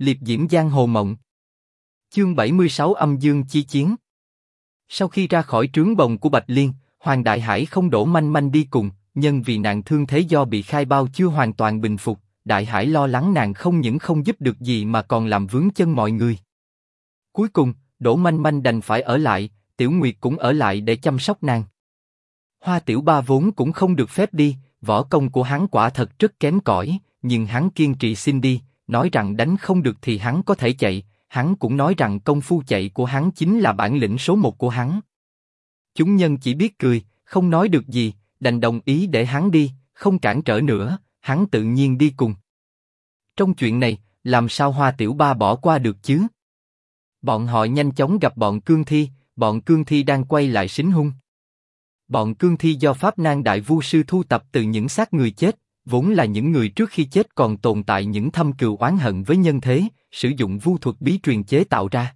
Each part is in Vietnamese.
liệp diễm giang hồ mộng. Chương 76 âm dương chi chiến. Sau khi ra khỏi trướng bồng của Bạch Liên, Hoàng Đại Hải không đổ manh manh đi cùng, nhân vì nạn thương thế do bị khai bao chưa hoàn toàn bình phục, Đại Hải lo lắng nàng không những không giúp được gì mà còn làm vướng chân mọi người. Cuối cùng, đổ Manh Manh đành phải ở lại, Tiểu Nguyệt cũng ở lại để chăm sóc nàng. Hoa Tiểu Ba vốn cũng không được phép đi, võ công của hắn quả thật rất kém cỏi, nhưng hắn kiên trì xin đi, nói rằng đánh không được thì hắn có thể chạy, hắn cũng nói rằng công phu chạy của hắn chính là bản lĩnh số một của hắn. Chúng nhân chỉ biết cười, không nói được gì, đành đồng ý để hắn đi, không cản trở nữa, hắn tự nhiên đi cùng. Trong chuyện này, làm sao Hoa Tiểu Ba bỏ qua được chứ? Bọn họ nhanh chóng gặp bọn cương thi, bọn cương thi đang quay lại xính hung. Bọn cương thi do Pháp Nan Đại Vu Sư thu tập từ những xác người chết, vốn là những người trước khi chết còn tồn tại những thâm cừu oán hận với nhân thế, sử dụng vu thuật bí truyền chế tạo ra.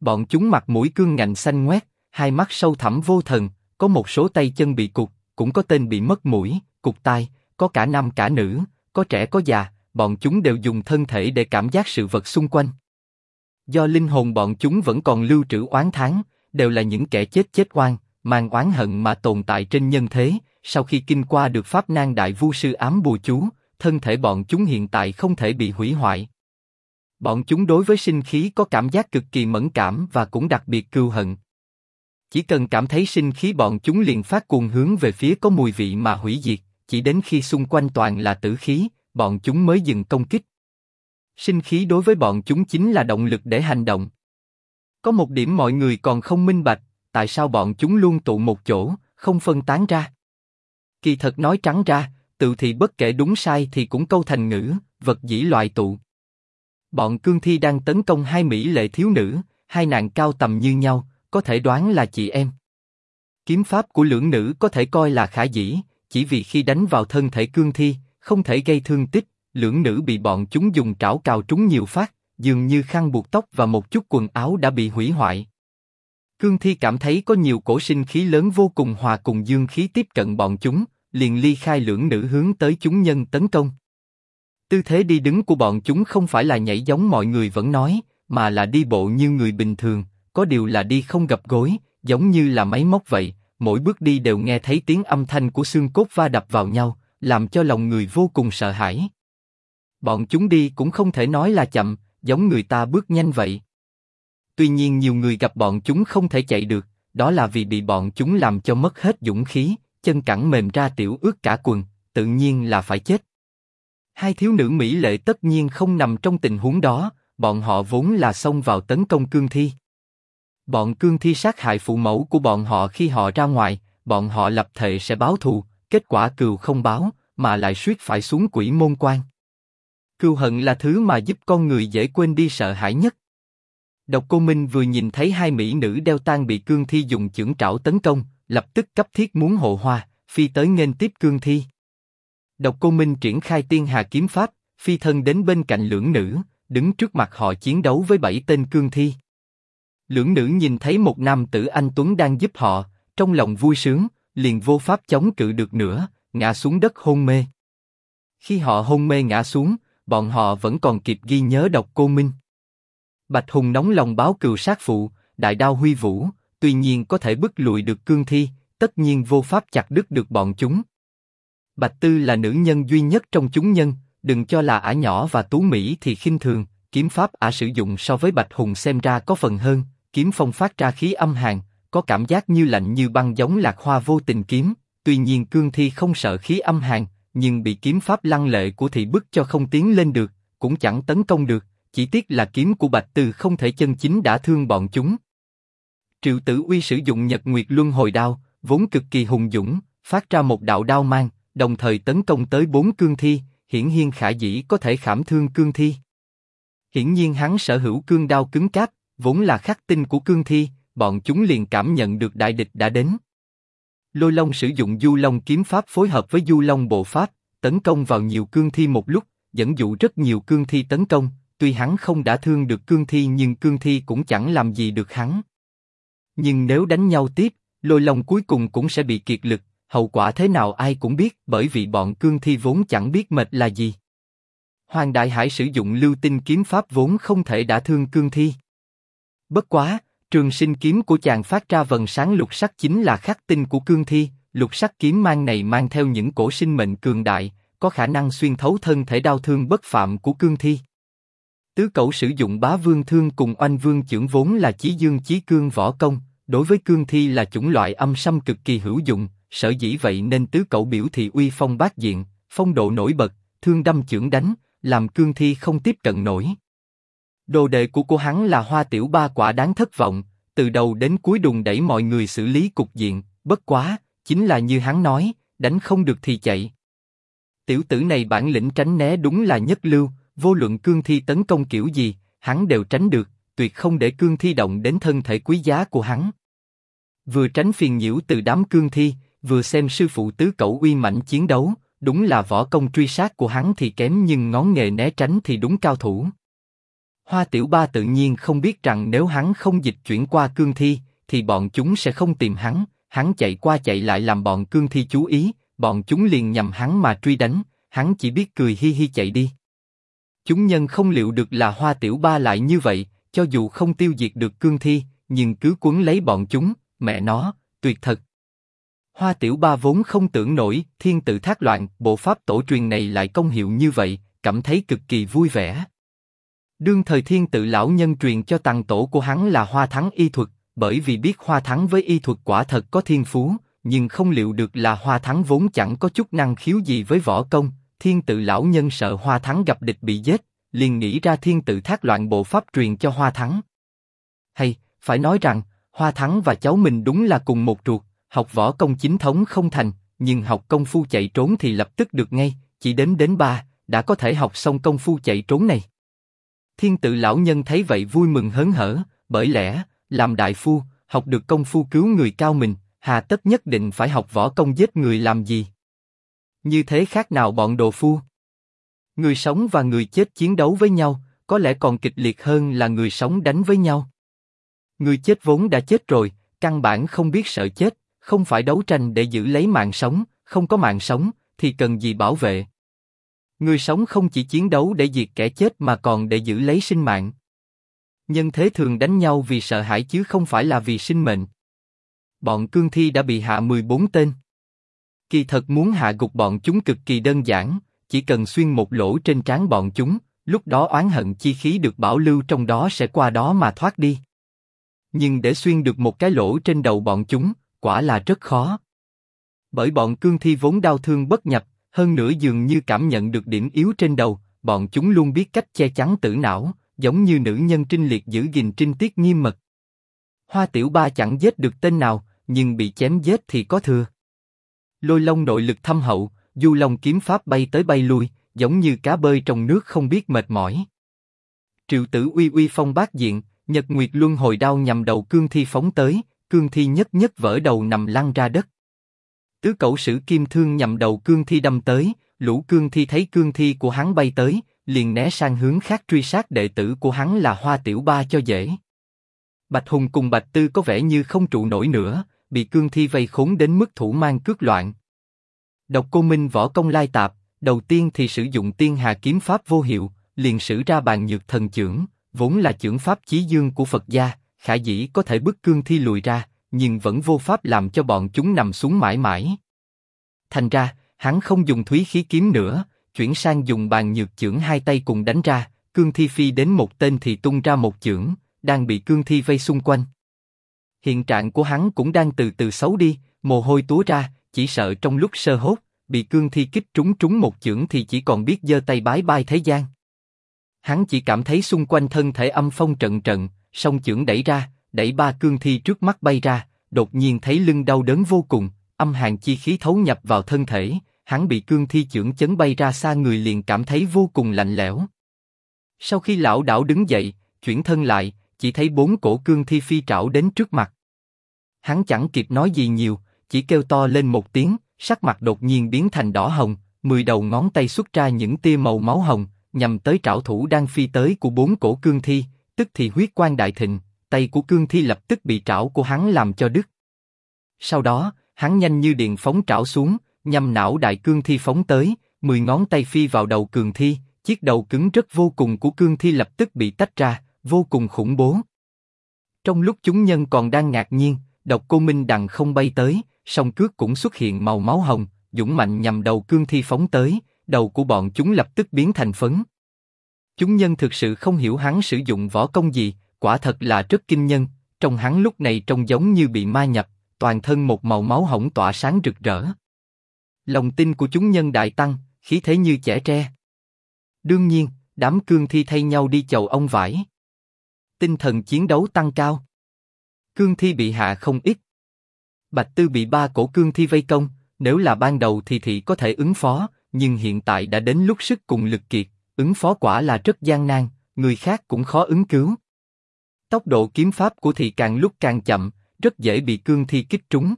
Bọn chúng mặt mũi cương ngạnh xanh ngoét, hai mắt sâu thẳm vô thần, có một số tay chân bị cụt, cũng có tên bị mất mũi, cụt tai, có cả nam cả nữ, có trẻ có già, bọn chúng đều dùng thân thể để cảm giác sự vật xung quanh. Do linh hồn bọn chúng vẫn còn lưu trữ oán tháng, đều là những kẻ chết chết oan, mang oán hận mà tồn tại trên nhân thế. Sau khi kinh qua được pháp nan đại vu sư ám bùa chú, thân thể bọn chúng hiện tại không thể bị hủy hoại. Bọn chúng đối với sinh khí có cảm giác cực kỳ mẫn cảm và cũng đặc biệt cưu hận. Chỉ cần cảm thấy sinh khí bọn chúng liền phát cuồng hướng về phía có mùi vị mà hủy diệt, chỉ đến khi xung quanh toàn là tử khí, bọn chúng mới dừng công kích. Sinh khí đối với bọn chúng chính là động lực để hành động. Có một điểm mọi người còn không minh bạch, tại sao bọn chúng luôn tụ một chỗ, không phân tán ra. Kỳ thật nói trắng ra, tự thì bất kể đúng sai thì cũng câu thành ngữ, vật dĩ loại tụ. Bọn cương thi đang tấn công hai mỹ lệ thiếu nữ, hai nàng cao tầm như nhau, có thể đoán là chị em. Kiếm pháp của lưỡng nữ có thể coi là khả dĩ, chỉ vì khi đánh vào thân thể cương thi, không thể gây thương tích, lưỡng nữ bị bọn chúng dùng trảo cào trúng nhiều phát, dường như khăn buộc tóc và một chút quần áo đã bị hủy hoại. Cương thi cảm thấy có nhiều cổ sinh khí lớn vô cùng hòa cùng dương khí tiếp cận bọn chúng, liền ly khai lưỡng nữ hướng tới chúng nhân tấn công. Tư thế đi đứng của bọn chúng không phải là nhảy giống mọi người vẫn nói, mà là đi bộ như người bình thường, có điều là đi không gập gối, giống như là máy móc vậy. Mỗi bước đi đều nghe thấy tiếng âm thanh của xương cốt va đập vào nhau, làm cho lòng người vô cùng sợ hãi. Bọn chúng đi cũng không thể nói là chậm, giống người ta bước nhanh vậy. Tuy nhiên nhiều người gặp bọn chúng không thể chạy được, đó là vì bị bọn chúng làm cho mất hết dũng khí, chân cẳng mềm ra tiểu ướt cả quần, tự nhiên là phải chết. Hai thiếu nữ mỹ lệ tất nhiên không nằm trong tình huống đó, bọn họ vốn là xông vào tấn công cương thi. Bọn cương thi sát hại phụ mẫu của bọn họ khi họ ra ngoài, bọn họ lập thể sẽ báo thù, kết quả cừu không báo, mà lại suýt phải xuống quỷ môn quan. Cừu hận là thứ mà giúp con người dễ quên đi sợ hãi nhất. Độc Cô Minh vừa nhìn thấy hai mỹ nữ đeo tang bị cương thi dùng chưởng trảo tấn công, lập tức cấp thiết muốn hộ hoa, phi tới nghênh tiếp cương thi. Độc Cô Minh triển khai tiên hà kiếm pháp, phi thân đến bên cạnh lưỡng nữ, đứng trước mặt họ chiến đấu với bảy tên cương thi. Lưỡng nữ nhìn thấy một nam tử anh tuấn đang giúp họ, trong lòng vui sướng, liền vô pháp chống cự được nữa, ngã xuống đất hôn mê. Khi họ hôn mê ngã xuống, bọn họ vẫn còn kịp ghi nhớ độc cô Minh. Bạch Hùng nóng lòng báo cừu sát phụ, đại đao huy vũ, tuy nhiên có thể bức lùi được cương thi, tất nhiên vô pháp chặt đứt được bọn chúng. Bạch Tư là nữ nhân duy nhất trong chúng nhân, đừng cho là ả nhỏ và tú mỹ thì khinh thường, kiếm pháp ả sử dụng so với Bạch Hùng xem ra có phần hơn, kiếm phong phát ra khí âm hàn, có cảm giác như lạnh như băng giống lạc hoa vô tình kiếm. Tuy nhiên cương thi không sợ khí âm hàn, nhưng bị kiếm pháp lăng lệ của thị bức cho không tiến lên được, cũng chẳng tấn công được. Chỉ tiếc là kiếm của Bạch Từ không thể chân chính đã thương bọn chúng. Triệu Tử Uy sử dụng Nhật Nguyệt Luân Hồi Đao, vốn cực kỳ hùng dũng, phát ra một đạo đao mang, đồng thời tấn công tới bốn cương thi, hiển nhiên khả dĩ có thể khảm thương cương thi. Hiển nhiên hắn sở hữu cương đao cứng cáp, vốn là khắc tinh của cương thi, bọn chúng liền cảm nhận được đại địch đã đến. Lôi Long sử dụng Du Long kiếm pháp phối hợp với Du Long bộ pháp, tấn công vào nhiều cương thi một lúc, dẫn dụ rất nhiều cương thi tấn công. Tuy hắn không đã thương được cương thi nhưng cương thi cũng chẳng làm gì được hắn. Nhưng nếu đánh nhau tiếp, Lôi Long cuối cùng cũng sẽ bị kiệt lực. Hậu quả thế nào ai cũng biết, bởi vì bọn cương thi vốn chẳng biết mệt là gì. Hoàng Đại Hải sử dụng lưu tinh kiếm pháp vốn không thể đả thương cương thi. Bất quá, trường sinh kiếm của chàng phát ra vần sáng lục sắc chính là khắc tinh của cương thi, lục sắc kiếm mang này mang theo những cổ sinh mệnh cường đại, có khả năng xuyên thấu thân thể đau thương bất phạm của cương thi. Tứ cẩu sử dụng bá vương thương cùng oanh vương trưởng vốn là chí dương chí cương võ công, đối với cương thi là chủng loại âm sâm cực kỳ hữu dụng, sở dĩ vậy nên tứ cẩu biểu thị uy phong bát diện, phong độ nổi bật, thương đâm trưởng đánh, làm cương thi không tiếp cận nổi. Đồ đệ của cô hắn là hoa tiểu ba quả đáng thất vọng, từ đầu đến cuối đùng đẩy mọi người xử lý cục diện, bất quá, chính là như hắn nói, đánh không được thì chạy. Tiểu tử này bản lĩnh tránh né đúng là nhất lưu, vô luận cương thi tấn công kiểu gì, hắn đều tránh được, tuyệt không để cương thi động đến thân thể quý giá của hắn. Vừa tránh phiền nhiễu từ đám cương thi, vừa xem sư phụ tứ cẩu uy mạnh chiến đấu, đúng là võ công truy sát của hắn thì kém nhưng ngón nghề né tránh thì đúng cao thủ. Hoa Tiểu Ba tự nhiên không biết rằng nếu hắn không dịch chuyển qua cương thi, thì bọn chúng sẽ không tìm hắn, hắn chạy qua chạy lại làm bọn cương thi chú ý, bọn chúng liền nhầm hắn mà truy đánh, hắn chỉ biết cười hi hi chạy đi. Chúng nhân không liệu được là Hoa Tiểu Ba lại như vậy, cho dù không tiêu diệt được cương thi, nhưng cứ cuốn lấy bọn chúng, mẹ nó, tuyệt thật. Hoa Tiểu Ba vốn không tưởng nổi, thiên tự thác loạn, bộ pháp tổ truyền này lại công hiệu như vậy, cảm thấy cực kỳ vui vẻ. Đương thời thiên tự lão nhân truyền cho tăng tổ của hắn là hoa thắng y thuật, bởi vì biết hoa thắng với y thuật quả thật có thiên phú, nhưng không liệu được là hoa thắng vốn chẳng có chút năng khiếu gì với võ công. Thiên tự lão nhân sợ hoa thắng gặp địch bị giết, liền nghĩ ra thiên tự thác loạn bộ pháp truyền cho hoa thắng. Hay, phải nói rằng, hoa thắng và cháu mình đúng là cùng một ruột, học võ công chính thống không thành, nhưng học công phu chạy trốn thì lập tức được ngay, chỉ đến đến ba, đã có thể học xong công phu chạy trốn này. Thiên tự lão nhân thấy vậy vui mừng hớn hở, bởi lẽ, làm đại phu, học được công phu cứu người cao mình, hà tất nhất định phải học võ công giết người làm gì? Như thế khác nào bọn đồ phu? Người sống và người chết chiến đấu với nhau, có lẽ còn kịch liệt hơn là người sống đánh với nhau. Người chết vốn đã chết rồi, căn bản không biết sợ chết, không phải đấu tranh để giữ lấy mạng sống, không có mạng sống thì cần gì bảo vệ. Người sống không chỉ chiến đấu để diệt kẻ chết mà còn để giữ lấy sinh mạng. Nhân thế thường đánh nhau vì sợ hãi chứ không phải là vì sinh mệnh. Bọn cương thi đã bị hạ 14 tên. Kỳ thật muốn hạ gục bọn chúng cực kỳ đơn giản, chỉ cần xuyên một lỗ trên trán bọn chúng, lúc đó oán hận chi khí được bảo lưu trong đó sẽ qua đó mà thoát đi. Nhưng để xuyên được một cái lỗ trên đầu bọn chúng, quả là rất khó. Bởi bọn cương thi vốn đau thương bất nhập, hơn nữa dường như cảm nhận được điểm yếu trên đầu, bọn chúng luôn biết cách che chắn tử não, giống như nữ nhân trinh liệt giữ gìn trinh tiết nghiêm mật. Hoa Tiểu Ba chẳng giết được tên nào, nhưng bị chém giết thì có thừa. Lôi Long nội lực thâm hậu, Du Long kiếm pháp bay tới bay lui, giống như cá bơi trong nước không biết mệt mỏi. Triệu Tử uy uy phong bát diện, Nhật Nguyệt Luân hồi đao nhằm đầu cương thi phóng tới, cương thi nhất nhất vỡ đầu nằm lăn ra đất. Tứ cẩu sử kim thương nhằm đầu cương thi đâm tới, lũ cương thi thấy cương thi của hắn bay tới, liền né sang hướng khác truy sát đệ tử của hắn là Hoa Tiểu Ba cho dễ. Bạch Hùng cùng Bạch Tư có vẻ như không trụ nổi nữa, bị cương thi vây khốn đến mức thủ mang cước loạn. Độc Cô Minh võ công lai tạp, đầu tiên thì sử dụng tiên hà kiếm pháp vô hiệu, liền sử ra bàn nhược thần trưởng, vốn là trưởng pháp chí dương của Phật gia, khả dĩ có thể bức cương thi lùi ra, nhưng vẫn vô pháp làm cho bọn chúng nằm xuống mãi mãi. Thành ra, hắn không dùng thúy khí kiếm nữa, chuyển sang dùng bàn nhược chưởng hai tay cùng đánh ra, cương thi phi đến một tên thì tung ra một chưởng, đang bị cương thi vây xung quanh. Hiện trạng của hắn cũng đang từ từ xấu đi, mồ hôi túa ra, chỉ sợ trong lúc sơ hốt, bị cương thi kích trúng trúng một chưởng thì chỉ còn biết giơ tay bái bai thế gian. Hắn chỉ cảm thấy xung quanh thân thể âm phong trận trận, song chưởng đẩy ra, đẩy ba cương thi trước mắt bay ra, đột nhiên thấy lưng đau đớn vô cùng, âm hàn chi khí thấu nhập vào thân thể, hắn bị cương thi chưởng chấn bay ra xa người liền cảm thấy vô cùng lạnh lẽo. Sau khi lão đảo đứng dậy, chuyển thân lại, chỉ thấy bốn cổ cương thi phi trảo đến trước mặt. Hắn chẳng kịp nói gì nhiều, chỉ kêu to lên một tiếng, sắc mặt đột nhiên biến thành đỏ hồng, mười đầu ngón tay xuất ra những tia màu máu hồng, nhằm tới trảo thủ đang phi tới của bốn cổ cương thi, tức thì huyết quang đại thịnh, tay của cương thi lập tức bị trảo của hắn làm cho đứt. Sau đó, hắn nhanh như điện phóng trảo xuống, nhằm não đại cương thi phóng tới, mười ngón tay phi vào đầu cường thi, Chiếc đầu cứng rất vô cùng của cương thi lập tức bị tách ra, vô cùng khủng bố. Trong lúc chúng nhân còn đang ngạc nhiên, độc cô Minh đằng không bay tới, song cước cũng xuất hiện màu máu hồng, dũng mạnh nhằm đầu cương thi phóng tới, đầu của bọn chúng lập tức biến thành phấn. Chúng nhân thực sự không hiểu hắn sử dụng võ công gì, quả thật là rất kinh nhân. Trong hắn lúc này trông giống như bị ma nhập, toàn thân một màu máu hồng tỏa sáng rực rỡ. Lòng tin của chúng nhân đại tăng, khí thế như trẻ tre. Đương nhiên, đám cương thi thay nhau đi chầu ông vải. Tinh thần chiến đấu tăng cao. Cương thi bị hạ không ít. Bạch Tư bị ba cổ cương thi vây công, nếu là ban đầu thì thị có thể ứng phó, nhưng hiện tại đã đến lúc sức cùng lực kiệt, ứng phó quả là rất gian nan, người khác cũng khó ứng cứu. Tốc độ kiếm pháp của thị càng lúc càng chậm, rất dễ bị cương thi kích trúng.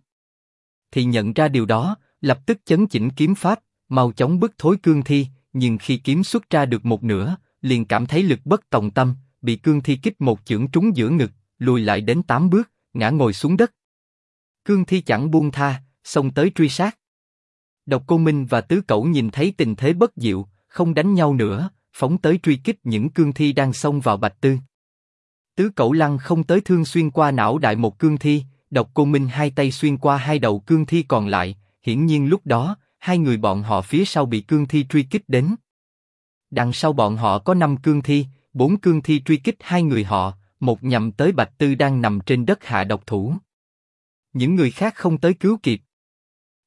Thị nhận ra điều đó, lập tức chấn chỉnh kiếm pháp, mau chóng bức thối cương thi, nhưng khi kiếm xuất ra được một nửa, liền cảm thấy lực bất tòng tâm, bị cương thi kích một chưởng trúng giữa ngực, lùi lại đến tám bước, ngã ngồi xuống đất. Cương thi chẳng buông tha, xông tới truy sát. Độc Cô Minh và Tứ Cẩu nhìn thấy tình thế bất diệu, không đánh nhau nữa, phóng tới truy kích những cương thi đang xông vào Bạch Tư. Tứ Cẩu lăng không tới thương xuyên qua não đại một cương thi, Độc Cô Minh hai tay xuyên qua hai đầu cương thi còn lại, hiển nhiên lúc đó, hai người bọn họ phía sau bị cương thi truy kích đến. Đằng sau bọn họ có năm cương thi, bốn cương thi truy kích hai người họ, một nhằm tới Bạch Tư đang nằm trên đất hạ độc thủ. Những người khác không tới cứu kịp.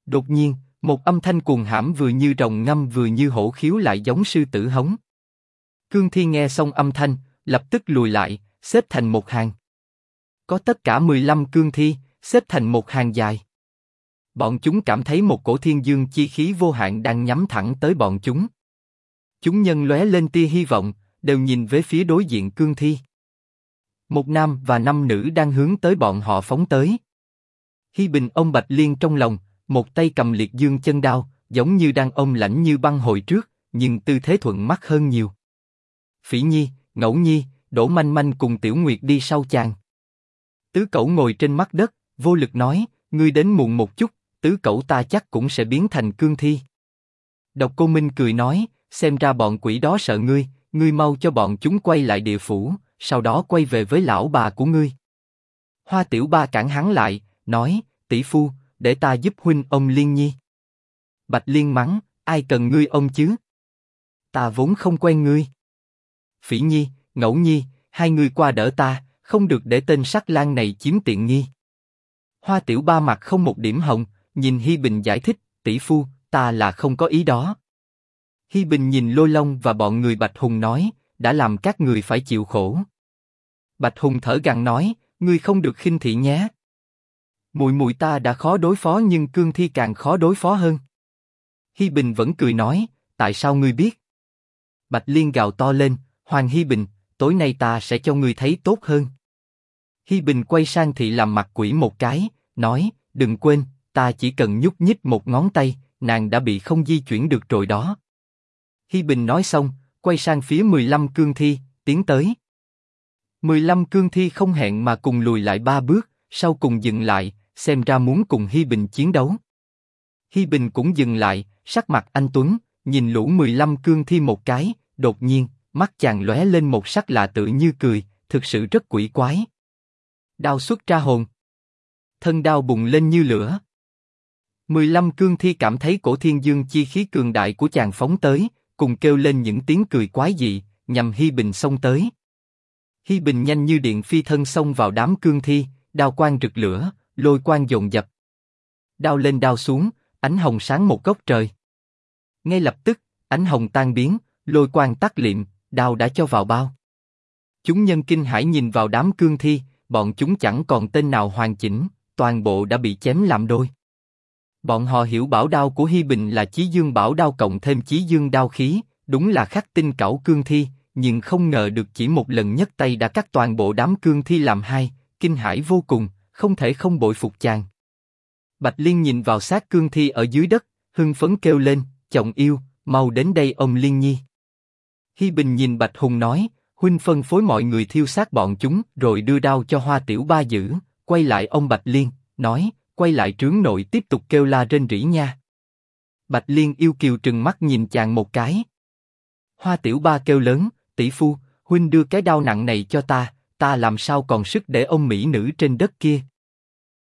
Đột nhiên, một âm thanh cuồng hãm vừa như rồng ngâm vừa như hổ khiếu lại giống sư tử hống. Cương Thi nghe xong âm thanh, lập tức lùi lại, xếp thành một hàng. Có tất cả 15 cương thi, xếp thành một hàng dài. Bọn chúng cảm thấy một cổ thiên dương chi khí vô hạn đang nhắm thẳng tới bọn chúng. Chúng nhân lóe lên tia hy vọng, đều nhìn về phía đối diện cương thi. Một nam và năm nữ đang hướng tới bọn họ phóng tới. Hi Bình ông Bạch Liên trong lòng, một tay cầm liệt dương chân đao, giống như đang ôm lãnh như băng hồi trước, nhưng tư thế thuận mắt hơn nhiều. Phỉ Nhi, Ngẫu Nhi, Đỗ Manh Manh cùng Tiểu Nguyệt đi sau chàng. Tứ Cẩu ngồi trên mắt đất, vô lực nói, ngươi đến muộn một chút, Tứ Cẩu ta chắc cũng sẽ biến thành cương thi. Độc Cô Minh cười nói, xem ra bọn quỷ đó sợ ngươi, ngươi mau cho bọn chúng quay lại địa phủ, sau đó quay về với lão bà của ngươi. Hoa Tiểu Ba cản hắn lại, nói, tỷ phu, để ta giúp huynh ông Liên Nhi. Bạch Liên mắng, ai cần ngươi ông chứ? Ta vốn không quen ngươi. Phỉ Nhi, Ngẫu Nhi, hai người qua đỡ ta, không được để tên sắc lang này chiếm tiện nghi. Hoa Tiểu Ba mặt không một điểm hồng, nhìn Hi Bình giải thích, tỷ phu, ta là không có ý đó. Hi Bình nhìn Lôi Long và bọn người Bạch Hùng nói, đã làm các người phải chịu khổ. Bạch Hùng thở gằn nói, ngươi không được khinh thị nhé. Mùi mùi ta đã khó đối phó nhưng cương thi càng khó đối phó hơn. Hi Bình vẫn cười nói, tại sao ngươi biết? Bạch Liên gào to lên, Hoàng Hi Bình, tối nay ta sẽ cho ngươi thấy tốt hơn. Hi Bình quay sang thị làm mặt quỷ một cái, nói, đừng quên, ta chỉ cần nhúc nhích một ngón tay, nàng đã bị không di chuyển được rồi đó. Hi Bình nói xong, quay sang phía 15 cương thi, tiến tới. 15 cương thi không hẹn mà cùng lùi lại ba bước, sau cùng dừng lại, xem ra muốn cùng Hi Bình chiến đấu. Hi Bình cũng dừng lại, sắc mặt anh Tuấn, nhìn lũ 15 cương thi một cái, đột nhiên, mắt chàng lóe lên một sắc lạ tự như cười, thực sự rất quỷ quái. Đao xuất ra hồn. Thân đao bùng lên như lửa. 15 cương thi cảm thấy cổ thiên dương chi khí cường đại của chàng phóng tới, cùng kêu lên những tiếng cười quái dị, nhằm Hi Bình xông tới. Hi Bình nhanh như điện phi thân xông vào đám cương thi, đao quang rực lửa, lôi quang dồn dập. Đao lên đao xuống, ánh hồng sáng một góc trời. Ngay lập tức, ánh hồng tan biến, lôi quang tắt liệm, đao đã cho vào bao. Chúng nhân kinh hãi nhìn vào đám cương thi, bọn chúng chẳng còn tên nào hoàn chỉnh, toàn bộ đã bị chém làm đôi. Bọn họ hiểu bảo đao của Hi Bình là chí dương bảo đao cộng thêm chí dương đao khí, đúng là khắc tinh cẩu cương thi, nhưng không ngờ được chỉ một lần nhất tay đã cắt toàn bộ đám cương thi làm hai, kinh hãi vô cùng, không thể không bội phục chàng. Bạch Liên nhìn vào xác cương thi ở dưới đất, hưng phấn kêu lên, chồng yêu, mau đến đây ông Liên Nhi. Hi Bình nhìn Bạch Hùng nói, huynh phân phối mọi người thiêu xác bọn chúng, rồi đưa đao cho Hoa Tiểu Ba giữ, quay lại ông Bạch Liên, nói, quay lại trướng nội tiếp tục kêu la trên rỉ nha. Bạch Liên yêu kiều trừng mắt nhìn chàng một cái. Hoa Tiểu Ba kêu lớn, tỷ phu, huynh đưa cái đao nặng này cho ta, ta làm sao còn sức để ông mỹ nữ trên đất kia.